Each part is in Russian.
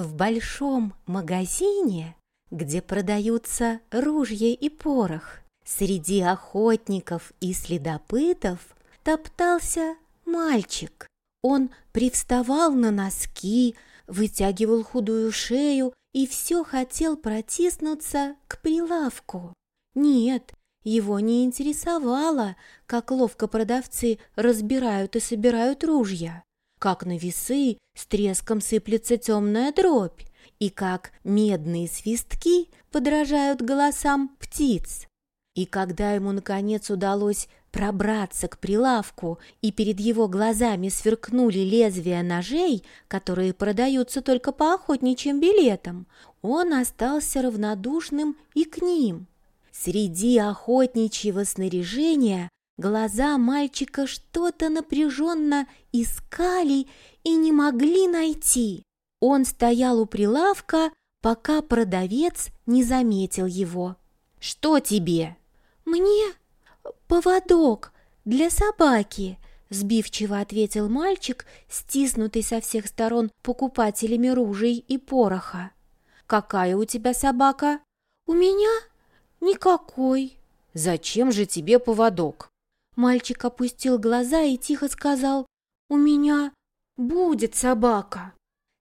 В большом магазине, где продаются ружья и порох, среди охотников и следопытов топтался мальчик. Он привставал на носки, вытягивал худую шею и все хотел протиснуться к прилавку. Нет, его не интересовало, как ловко продавцы разбирают и собирают ружья, как на весы с треском сыплется темная дробь, и как медные свистки подражают голосам птиц. И когда ему, наконец, удалось пробраться к прилавку, и перед его глазами сверкнули лезвия ножей, которые продаются только по охотничьим билетам, он остался равнодушным и к ним. Среди охотничьего снаряжения глаза мальчика что-то напряженно искали и не могли найти. Он стоял у прилавка, пока продавец не заметил его. «Что тебе?» «Мне поводок для собаки», — сбивчиво ответил мальчик, стиснутый со всех сторон покупателями ружей и пороха. «Какая у тебя собака?» «У меня «Никакой». «Зачем же тебе поводок?» Мальчик опустил глаза и тихо сказал, «У меня будет собака».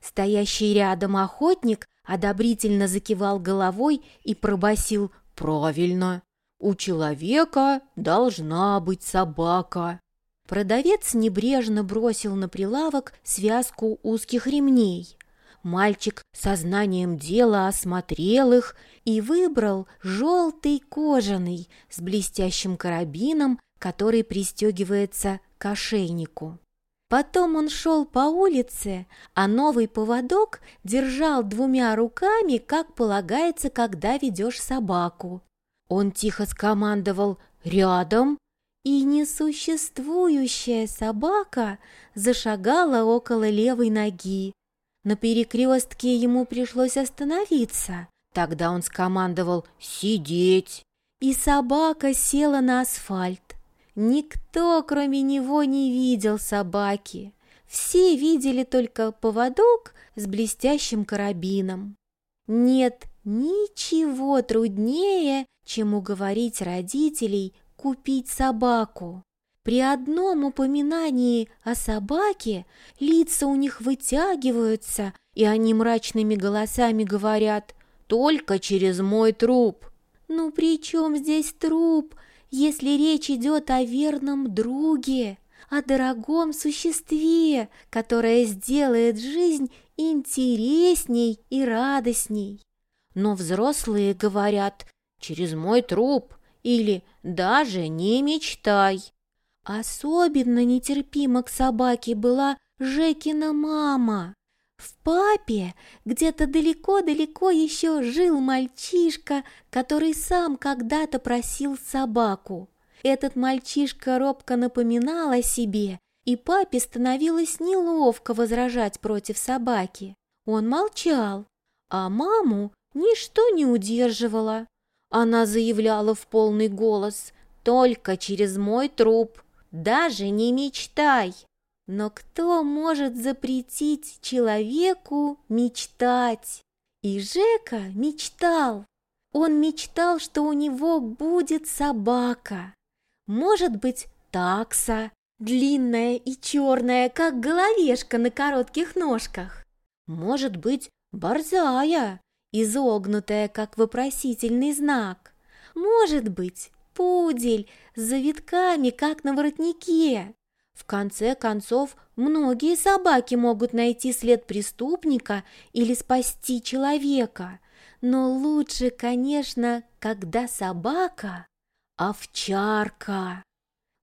Стоящий рядом охотник одобрительно закивал головой и пробасил, «Правильно, у человека должна быть собака». Продавец небрежно бросил на прилавок связку узких ремней. Мальчик сознанием дела осмотрел их и выбрал желтый кожаный с блестящим карабином, который пристегивается к ошейнику. Потом он шел по улице, а новый поводок держал двумя руками, как полагается, когда ведешь собаку. Он тихо скомандовал «рядом», и несуществующая собака зашагала около левой ноги. На перекрестке ему пришлось остановиться. Тогда он скомандовал «Сидеть!» И собака села на асфальт. Никто, кроме него, не видел собаки. Все видели только поводок с блестящим карабином. Нет ничего труднее, чем уговорить родителей купить собаку. При одном упоминании о собаке лица у них вытягиваются, и они мрачными голосами говорят «Только через мой труп». Ну при чем здесь труп, если речь идет о верном друге, о дорогом существе, которое сделает жизнь интересней и радостней? Но взрослые говорят «через мой труп» или «даже не мечтай». Особенно нетерпима к собаке была Жекина мама. В папе где-то далеко-далеко еще жил мальчишка, который сам когда-то просил собаку. Этот мальчишка робко напоминал о себе, и папе становилось неловко возражать против собаки. Он молчал, а маму ничто не удерживало. Она заявляла в полный голос «Только через мой труп» даже не мечтай. Но кто может запретить человеку мечтать? И Жека мечтал. Он мечтал, что у него будет собака. Может быть, такса, длинная и черная, как головешка на коротких ножках. Может быть, борзая, изогнутая, как вопросительный знак. Может быть, пудель с завитками, как на воротнике. В конце концов, многие собаки могут найти след преступника или спасти человека. Но лучше, конечно, когда собака – овчарка.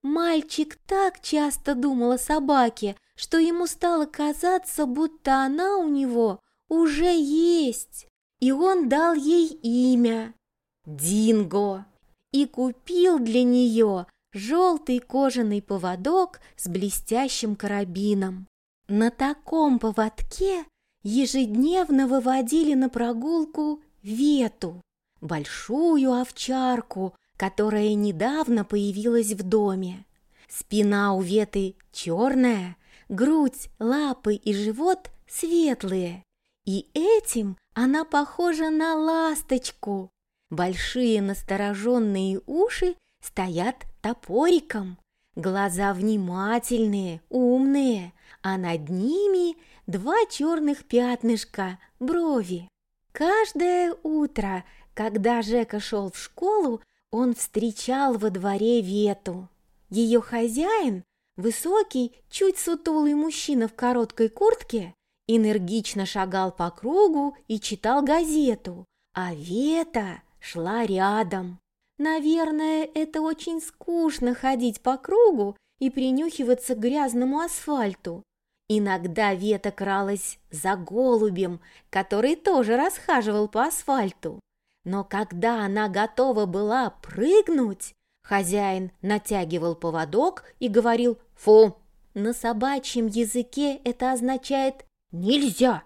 Мальчик так часто думал о собаке, что ему стало казаться, будто она у него уже есть. И он дал ей имя – Динго и купил для нее желтый кожаный поводок с блестящим карабином. На таком поводке ежедневно выводили на прогулку Вету, большую овчарку, которая недавно появилась в доме. Спина у Веты черная, грудь, лапы и живот светлые, И этим она похожа на ласточку. Большие настороженные уши стоят топориком, глаза внимательные, умные, а над ними два черных пятнышка, брови. Каждое утро, когда Жека шел в школу, он встречал во дворе Вету. Ее хозяин, высокий, чуть сутулый мужчина в короткой куртке, энергично шагал по кругу и читал газету, а Вета шла рядом. Наверное, это очень скучно ходить по кругу и принюхиваться к грязному асфальту. Иногда Вета кралась за голубем, который тоже расхаживал по асфальту. Но когда она готова была прыгнуть, хозяин натягивал поводок и говорил «Фу!». На собачьем языке это означает «нельзя».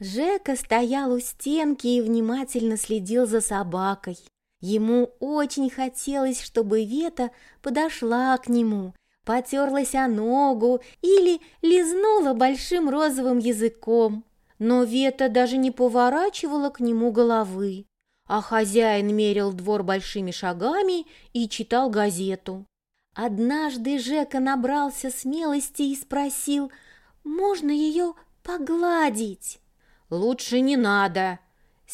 Жека стоял у стенки и внимательно следил за собакой. Ему очень хотелось, чтобы Вета подошла к нему, потерлась о ногу или лизнула большим розовым языком. Но Вета даже не поворачивала к нему головы, а хозяин мерил двор большими шагами и читал газету. Однажды Жека набрался смелости и спросил, можно ее погладить? «Лучше не надо»,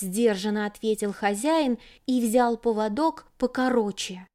Сдержанно ответил хозяин и взял поводок покороче.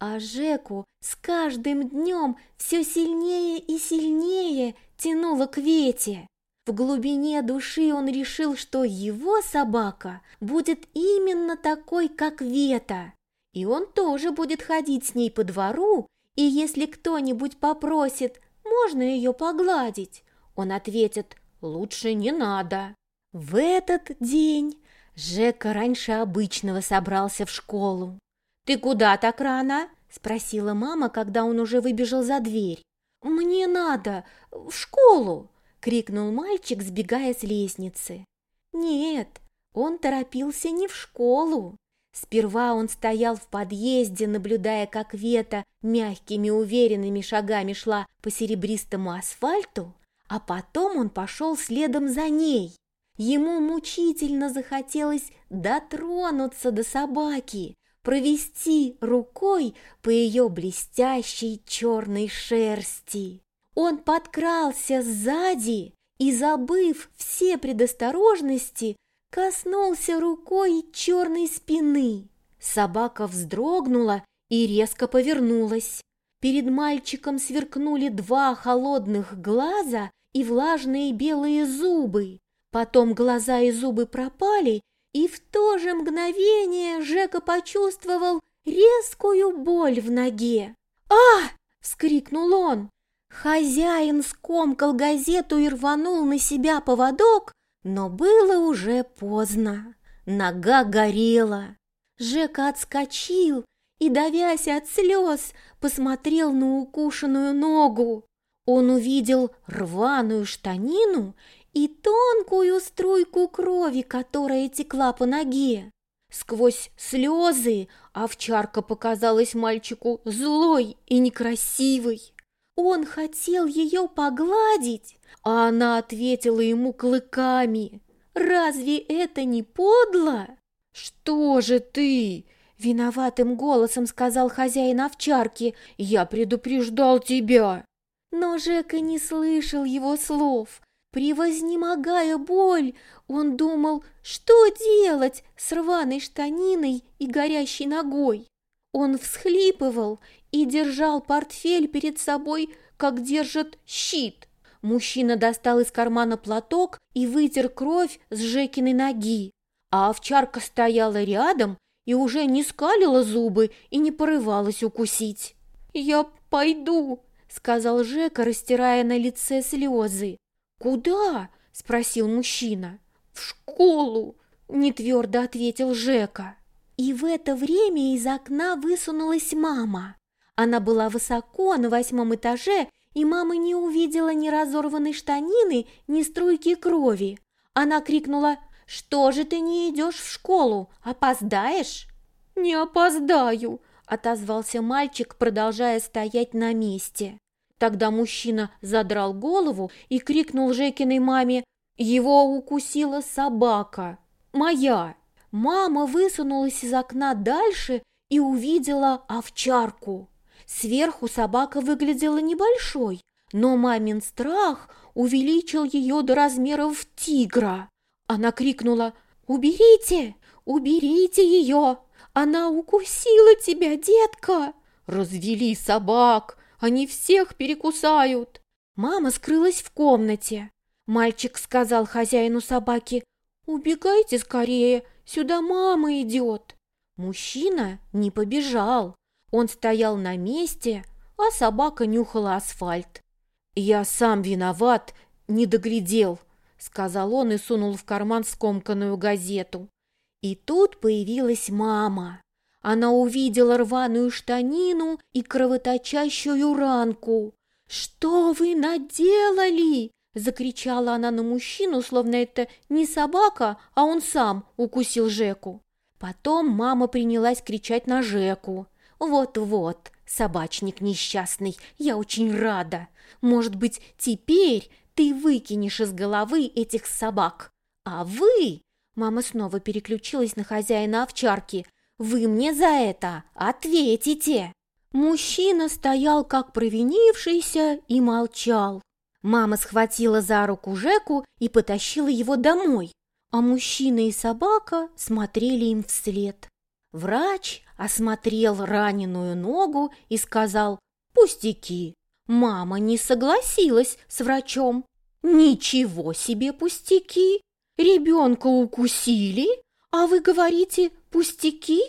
А Жеку с каждым днем все сильнее и сильнее тянуло к Вете. В глубине души он решил, что его собака будет именно такой, как Вета. И он тоже будет ходить с ней по двору, и если кто-нибудь попросит, можно ее погладить, он ответит «лучше не надо». В этот день Жека раньше обычного собрался в школу. «Ты куда так рано?» – спросила мама, когда он уже выбежал за дверь. «Мне надо в школу!» – крикнул мальчик, сбегая с лестницы. Нет, он торопился не в школу. Сперва он стоял в подъезде, наблюдая, как Вета мягкими уверенными шагами шла по серебристому асфальту, а потом он пошел следом за ней. Ему мучительно захотелось дотронуться до собаки, провести рукой по ее блестящей черной шерсти. Он подкрался сзади и, забыв все предосторожности, коснулся рукой черной спины. Собака вздрогнула и резко повернулась. Перед мальчиком сверкнули два холодных глаза и влажные белые зубы. Потом глаза и зубы пропали, и в то же мгновение Жека почувствовал резкую боль в ноге. «А!» – вскрикнул он. Хозяин скомкал газету и рванул на себя поводок, но было уже поздно. Нога горела. Жека отскочил и, давясь от слез, посмотрел на укушенную ногу. Он увидел рваную штанину и тонкую струйку крови, которая текла по ноге. Сквозь слезы овчарка показалась мальчику злой и некрасивой. Он хотел ее погладить, а она ответила ему клыками. «Разве это не подло?» «Что же ты?» — виноватым голосом сказал хозяин овчарки. «Я предупреждал тебя!» Но Жека не слышал его слов. Превознемогая боль, он думал, что делать с рваной штаниной и горящей ногой. Он всхлипывал и держал портфель перед собой, как держит щит. Мужчина достал из кармана платок и вытер кровь с Жекиной ноги, а овчарка стояла рядом и уже не скалила зубы и не порывалась укусить. «Я пойду», — сказал Жека, растирая на лице слезы. «Куда?» – спросил мужчина. «В школу!» – нетвердо ответил Жека. И в это время из окна высунулась мама. Она была высоко, на восьмом этаже, и мама не увидела ни разорванной штанины, ни струйки крови. Она крикнула «Что же ты не идешь в школу? Опоздаешь?» «Не опоздаю», – отозвался мальчик, продолжая стоять на месте. Тогда мужчина задрал голову и крикнул Жекиной маме Его укусила собака. Моя. Мама высунулась из окна дальше и увидела овчарку. Сверху собака выглядела небольшой, но мамин страх увеличил ее до размеров тигра. Она крикнула «Уберите! Уберите ее! Она укусила тебя, детка!» «Развели собак! Они всех перекусают!» Мама скрылась в комнате. Мальчик сказал хозяину собаки «Убегайте скорее, сюда мама идет!» Мужчина не побежал. Он стоял на месте, а собака нюхала асфальт. «Я сам виноват, не доглядел», — сказал он и сунул в карман скомканную газету. И тут появилась мама. Она увидела рваную штанину и кровоточащую ранку. «Что вы наделали?» – закричала она на мужчину, словно это не собака, а он сам укусил Жеку. Потом мама принялась кричать на Жеку. «Вот-вот, собачник несчастный, я очень рада. Может быть, теперь ты выкинешь из головы этих собак. А вы...» Мама снова переключилась на хозяина овчарки. «Вы мне за это ответите!» Мужчина стоял как провинившийся и молчал. Мама схватила за руку Жеку и потащила его домой, а мужчина и собака смотрели им вслед. Врач осмотрел раненую ногу и сказал «Пустяки». Мама не согласилась с врачом. «Ничего себе пустяки! Ребенка укусили, а вы говорите «пустяки»?»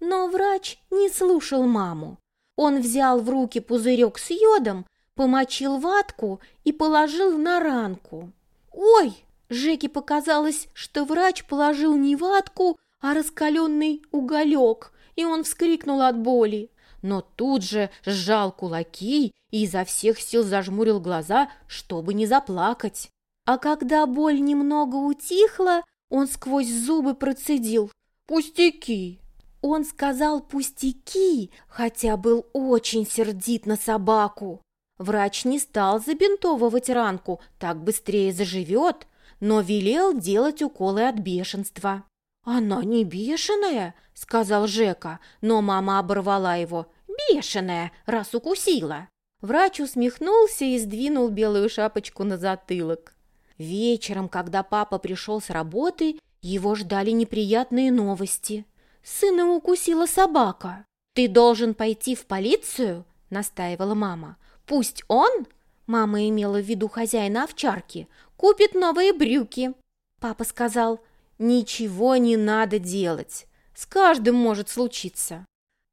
Но врач не слушал маму. Он взял в руки пузырек с йодом, помочил ватку и положил на ранку. «Ой!» Жеке показалось, что врач положил не ватку, а раскаленный уголек, и он вскрикнул от боли. Но тут же сжал кулаки и изо всех сил зажмурил глаза, чтобы не заплакать. А когда боль немного утихла, он сквозь зубы процедил «Пустяки!». Он сказал «пустяки», хотя был очень сердит на собаку. Врач не стал забинтовывать ранку, так быстрее заживет, но велел делать уколы от бешенства. «Она не бешеная», — сказал Жека, но мама оборвала его. «Бешеная, раз укусила». Врач усмехнулся и сдвинул белую шапочку на затылок. Вечером, когда папа пришел с работы, его ждали неприятные новости. Сына укусила собака. «Ты должен пойти в полицию?» – настаивала мама. «Пусть он, мама имела в виду хозяина овчарки, купит новые брюки». Папа сказал, «Ничего не надо делать. С каждым может случиться».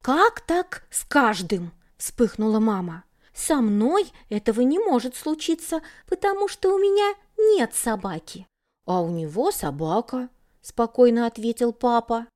«Как так с каждым?» – вспыхнула мама. «Со мной этого не может случиться, потому что у меня нет собаки». «А у него собака», – спокойно ответил папа.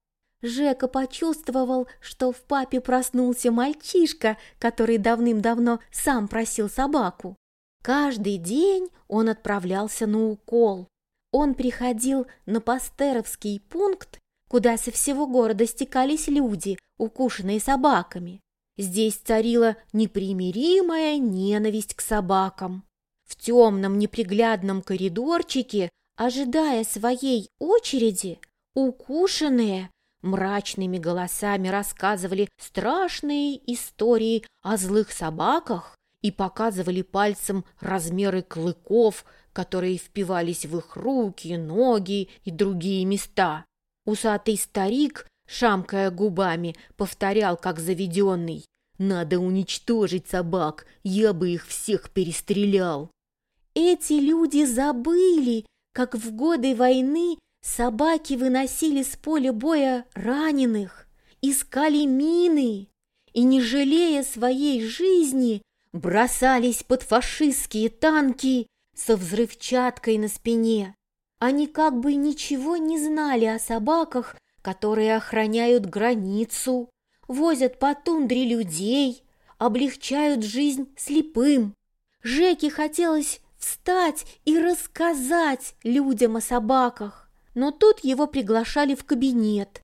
Жека почувствовал, что в папе проснулся мальчишка, который давным-давно сам просил собаку. Каждый день он отправлялся на укол. Он приходил на Пастеровский пункт, куда со всего города стекались люди, укушенные собаками. Здесь царила непримиримая ненависть к собакам. В темном неприглядном коридорчике, ожидая своей очереди, укушенные мрачными голосами рассказывали страшные истории о злых собаках и показывали пальцем размеры клыков, которые впивались в их руки, ноги и другие места. Усатый старик, шамкая губами, повторял, как заведенный, «Надо уничтожить собак, я бы их всех перестрелял». Эти люди забыли, как в годы войны Собаки выносили с поля боя раненых, искали мины и, не жалея своей жизни, бросались под фашистские танки со взрывчаткой на спине. Они как бы ничего не знали о собаках, которые охраняют границу, возят по тундре людей, облегчают жизнь слепым. Жеке хотелось встать и рассказать людям о собаках. Но тут его приглашали в кабинет.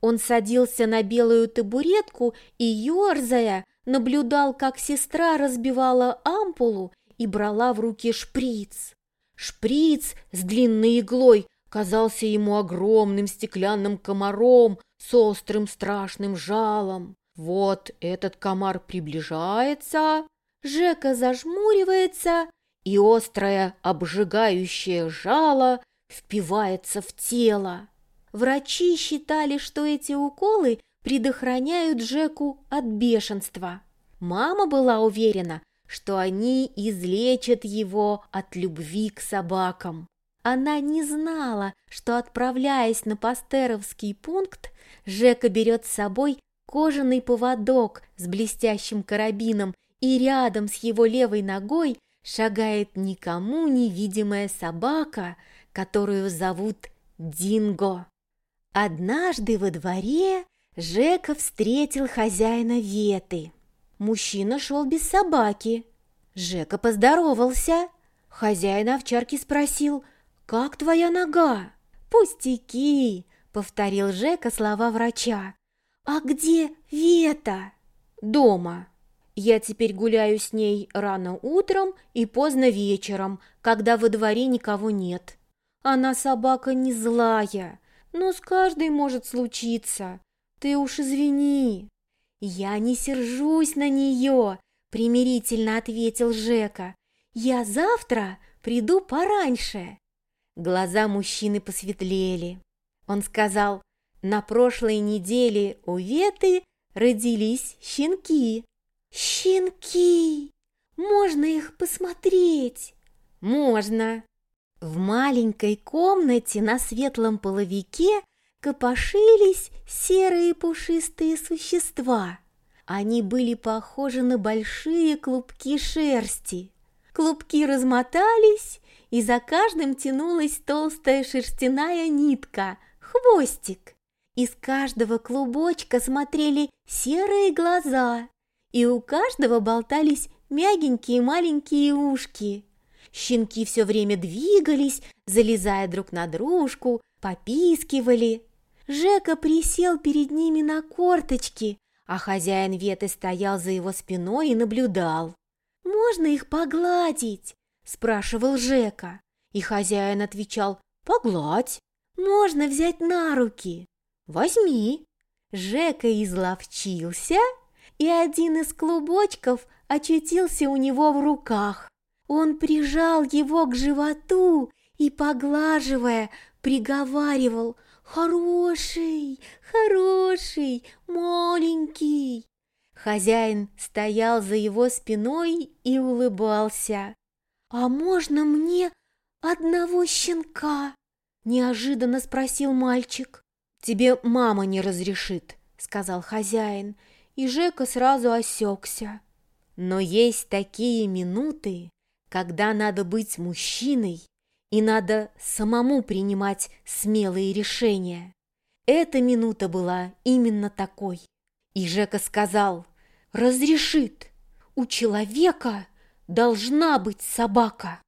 Он садился на белую табуретку и, ерзая, наблюдал, как сестра разбивала ампулу и брала в руки шприц. Шприц с длинной иглой казался ему огромным стеклянным комаром с острым страшным жалом. Вот этот комар приближается, Жека зажмуривается, и острое обжигающее жало впивается в тело. Врачи считали, что эти уколы предохраняют Жеку от бешенства. Мама была уверена, что они излечат его от любви к собакам. Она не знала, что, отправляясь на пастеровский пункт, Жека берет с собой кожаный поводок с блестящим карабином, и рядом с его левой ногой шагает никому невидимая собака, которую зовут Динго. Однажды во дворе Жека встретил хозяина Веты. Мужчина шел без собаки. Жека поздоровался. Хозяин овчарки спросил, «Как твоя нога?» «Пустяки», — повторил Жека слова врача. «А где Вета?» «Дома. Я теперь гуляю с ней рано утром и поздно вечером, когда во дворе никого нет. Она собака не злая, но с каждой может случиться. Ты уж извини». «Я не сержусь на нее», — примирительно ответил Жека. «Я завтра приду пораньше». Глаза мужчины посветлели. Он сказал, «На прошлой неделе у Веты родились щенки». «Щенки! Можно их посмотреть?» «Можно». В маленькой комнате на светлом половике копошились серые пушистые существа. Они были похожи на большие клубки шерсти. Клубки размотались, и за каждым тянулась толстая шерстяная нитка, хвостик. Из каждого клубочка смотрели серые глаза, и у каждого болтались мягенькие маленькие ушки. Щенки все время двигались, залезая друг на дружку, попискивали. Жека присел перед ними на корточки, а хозяин Веты стоял за его спиной и наблюдал. «Можно их погладить?» – спрашивал Жека. И хозяин отвечал «Погладь». «Можно взять на руки?» «Возьми». Жека изловчился, и один из клубочков очутился у него в руках. Он прижал его к животу и, поглаживая, приговаривал – «Хороший, хороший, маленький!» Хозяин стоял за его спиной и улыбался. «А можно мне одного щенка?» – неожиданно спросил мальчик. «Тебе мама не разрешит», – сказал хозяин, и Жека сразу осекся. Но есть такие минуты, когда надо быть мужчиной и надо самому принимать смелые решения. Эта минута была именно такой. И Жека сказал, разрешит, у человека должна быть собака.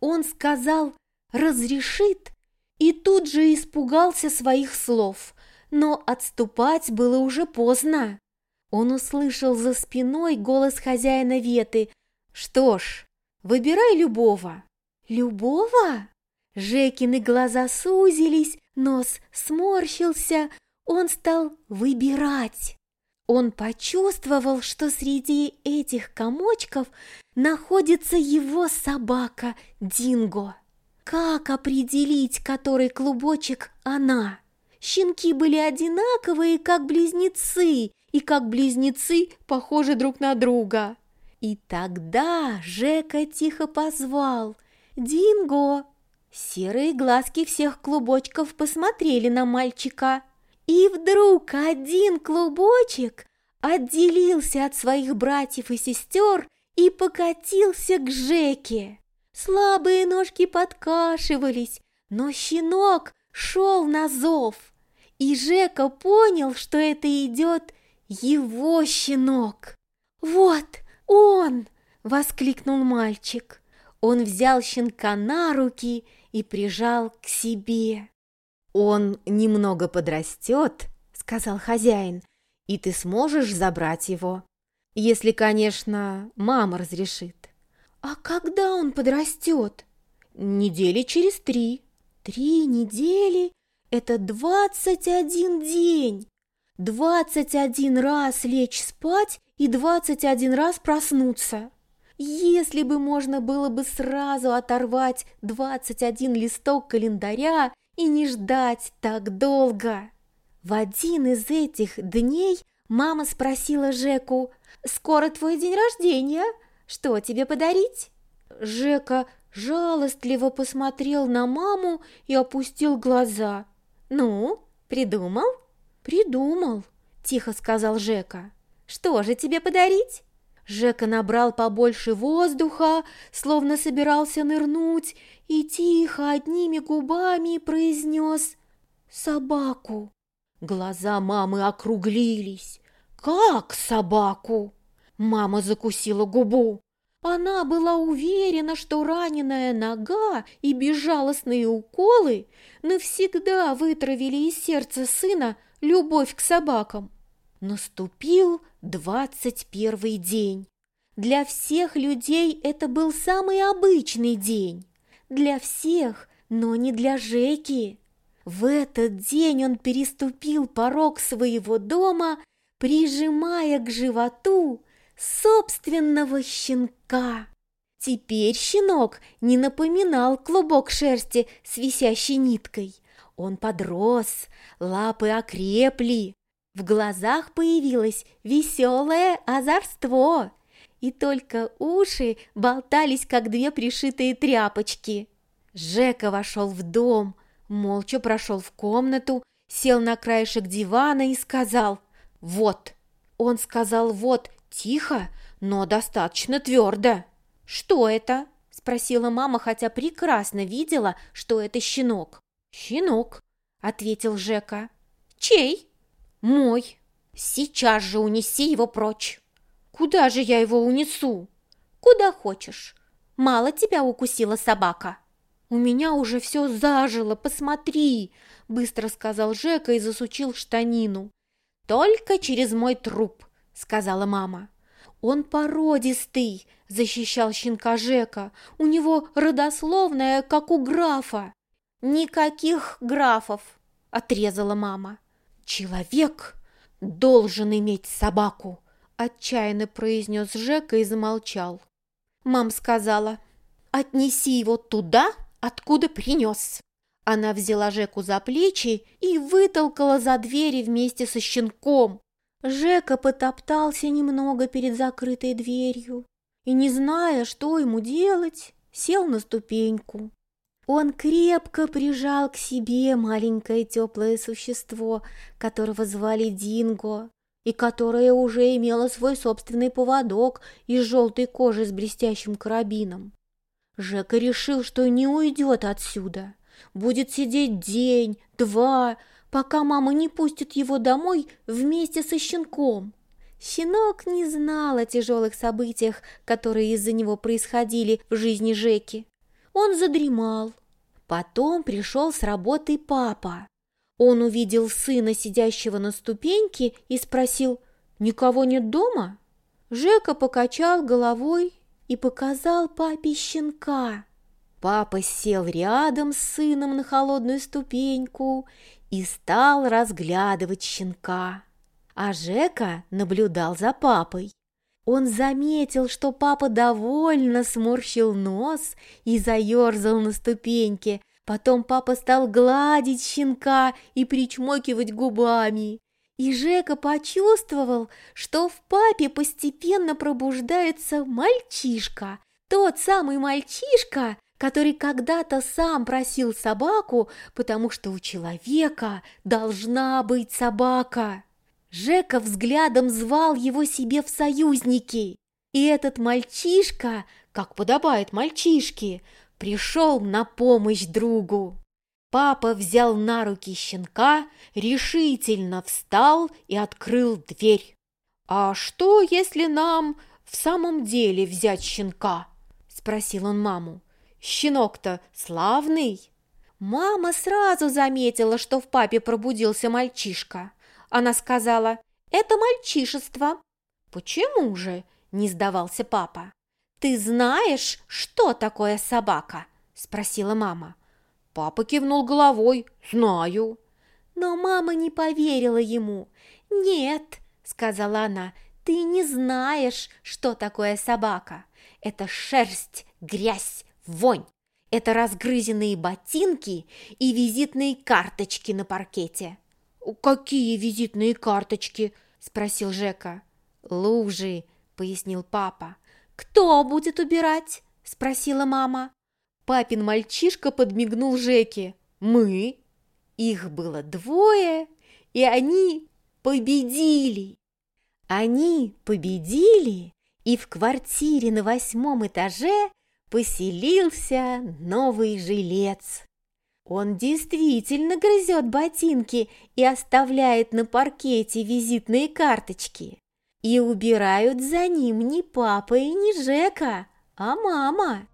Он сказал, разрешит, и тут же испугался своих слов, но отступать было уже поздно. Он услышал за спиной голос хозяина Веты. «Что ж, выбирай любого». «Любого?» Жекины глаза сузились, нос сморщился, он стал выбирать. Он почувствовал, что среди этих комочков находится его собака Динго. Как определить, который клубочек она? Щенки были одинаковые, как близнецы, и как близнецы похожи друг на друга. И тогда Жека тихо позвал – «Динго!» Серые глазки всех клубочков посмотрели на мальчика. И вдруг один клубочек отделился от своих братьев и сестер и покатился к Жеке. Слабые ножки подкашивались, но щенок шел на зов. И Жека понял, что это идет его щенок. «Вот он!» — воскликнул мальчик. Он взял щенка на руки и прижал к себе. «Он немного подрастет», — сказал хозяин, «и ты сможешь забрать его, если, конечно, мама разрешит». «А когда он подрастет?» недели через три. Три недели – это двадцать один день. Двадцать один раз лечь спать и двадцать один раз проснуться. Если бы можно было бы сразу оторвать двадцать один листок календаря и не ждать так долго. В один из этих дней мама спросила Жеку, «Скоро твой день рождения, что тебе подарить?» Жека жалостливо посмотрел на маму и опустил глаза. «Ну, придумал?» «Придумал», – тихо сказал Жека. «Что же тебе подарить?» Жека набрал побольше воздуха, словно собирался нырнуть, и тихо одними губами произнес «собаку». Глаза мамы округлились. «Как собаку?» Мама закусила губу. Она была уверена, что раненая нога и безжалостные уколы навсегда вытравили из сердца сына любовь к собакам. Наступил двадцать первый день. Для всех людей это был самый обычный день. Для всех, но не для Жеки. В этот день он переступил порог своего дома, прижимая к животу собственного щенка. Теперь щенок не напоминал клубок шерсти с висящей ниткой. Он подрос, лапы окрепли, в глазах появилось веселое озорство, и только уши болтались, как две пришитые тряпочки. Жека вошел в дом, молча прошел в комнату, сел на краешек дивана и сказал «Вот». Он сказал «вот» тихо, но достаточно твердо. «Что это?» – спросила мама, хотя прекрасно видела, что это щенок. «Щенок», – ответил Жека. «Чей?» «Мой. Сейчас же унеси его прочь». «Куда же я его унесу?» «Куда хочешь. Мало тебя укусила собака». «У меня уже все зажило, посмотри!» – быстро сказал Жека и засучил штанину. «Только через мой труп», – сказала мама. «Он породистый», – защищал щенка Жека. «У него родословная, как у графа». «Никаких графов», – отрезала мама. «Человек должен иметь собаку», – отчаянно произнес Жека и замолчал. Мам сказала, «Отнеси его туда, откуда принес». Она взяла Жеку за плечи и вытолкала за двери вместе со щенком. Жека потоптался немного перед закрытой дверью и, не зная, что ему делать, сел на ступеньку. Он крепко прижал к себе маленькое теплое существо, которого звали Динго, и которое уже имело свой собственный поводок из желтой кожи с блестящим карабином. Жека решил, что не уйдет отсюда. Будет сидеть день, два, пока мама не пустит его домой вместе со щенком. Щенок не знал о тяжелых событиях, которые из-за него происходили в жизни Жеки. Он задремал. Потом пришел с работы папа. Он увидел сына, сидящего на ступеньке, и спросил, «Никого нет дома?» Жека покачал головой и показал папе щенка. Папа сел рядом с сыном на холодную ступеньку и стал разглядывать щенка. А Жека наблюдал за папой. Он заметил, что папа довольно сморщил нос и заерзал на ступеньке. Потом папа стал гладить щенка и причмокивать губами. И Жека почувствовал, что в папе постепенно пробуждается мальчишка. Тот самый мальчишка, который когда-то сам просил собаку, потому что у человека должна быть собака. Жека взглядом звал его себе в союзники. И этот мальчишка, как подобает мальчишке, пришел на помощь другу. Папа взял на руки щенка, решительно встал и открыл дверь. «А что, если нам в самом деле взять щенка?» – спросил он маму. «Щенок-то славный!» Мама сразу заметила, что в папе пробудился мальчишка. Она сказала, «Это мальчишество». «Почему же?» – не сдавался папа. «Ты знаешь, что такое собака?» – спросила мама. Папа кивнул головой. «Знаю». Но мама не поверила ему. «Нет», — сказала она, — «ты не знаешь, что такое собака. Это шерсть, грязь, вонь. Это разгрызенные ботинки и визитные карточки на паркете». «Какие визитные карточки?» – спросил Жека. «Лужи», – пояснил папа. «Кто будет убирать?» – спросила мама. Папин мальчишка подмигнул Жеке. «Мы?» Их было двое, и они победили. Они победили, и в квартире на восьмом этаже поселился новый жилец. Он действительно грызет ботинки и оставляет на паркете визитные карточки. И убирают за ним не папа и не Жека, а мама.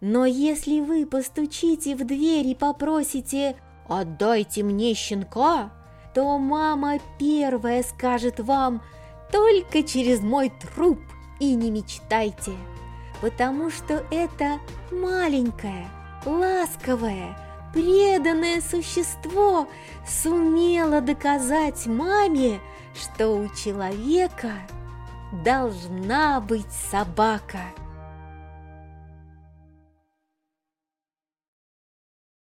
Но если вы постучите в дверь и попросите «отдайте мне щенка», то мама первая скажет вам «только через мой труп и не мечтайте», потому что это маленькое, ласковое, преданное существо сумело доказать маме, что у человека должна быть собака –